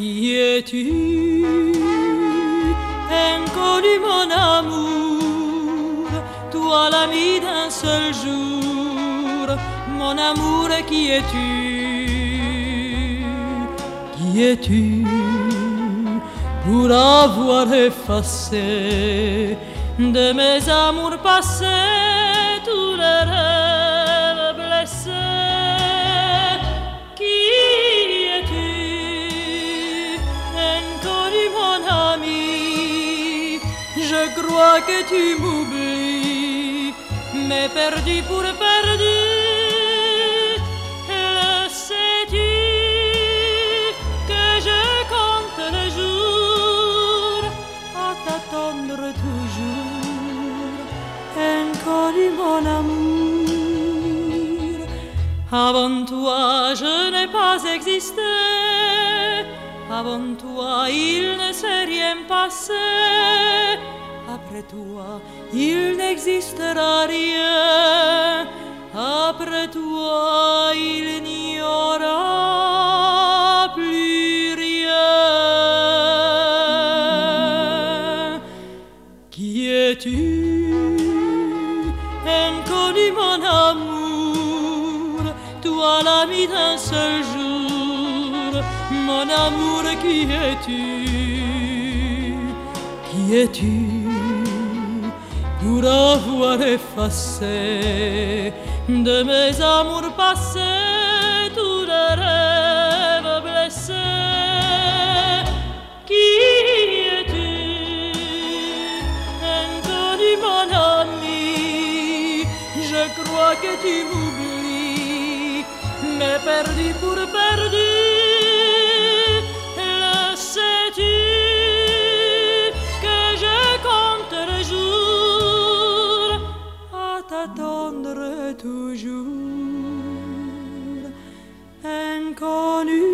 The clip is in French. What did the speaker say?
es-tu? Inconnu mon amour, toi l'ami d'un seul jour, mon amour qui es-tu? Qui es-tu? Pour avoir effacé de mes amours passés tous les rêves Je crois que tu m'oublies, mais perdu pour perdu. Le sais-tu que je compte les jours à t'attendre toujours, inconnu mon amour. Avant toi, je n'ai pas existé. Avant toi, il ne s'est rien passé. Après toi, il n'existera rien. Après toi, il n'y aura plus rien. Qui es-tu, inconnu mon amour, toi l'ami d'un seul jour, mon amour, qui es-tu, qui es-tu? Pour avoir effacé de mes amours passés tous les rêves blessés. Qui es-tu, inconnu mon ami Je crois que tu m'oublies, mais perdu pour perdu. Toujours, inconnu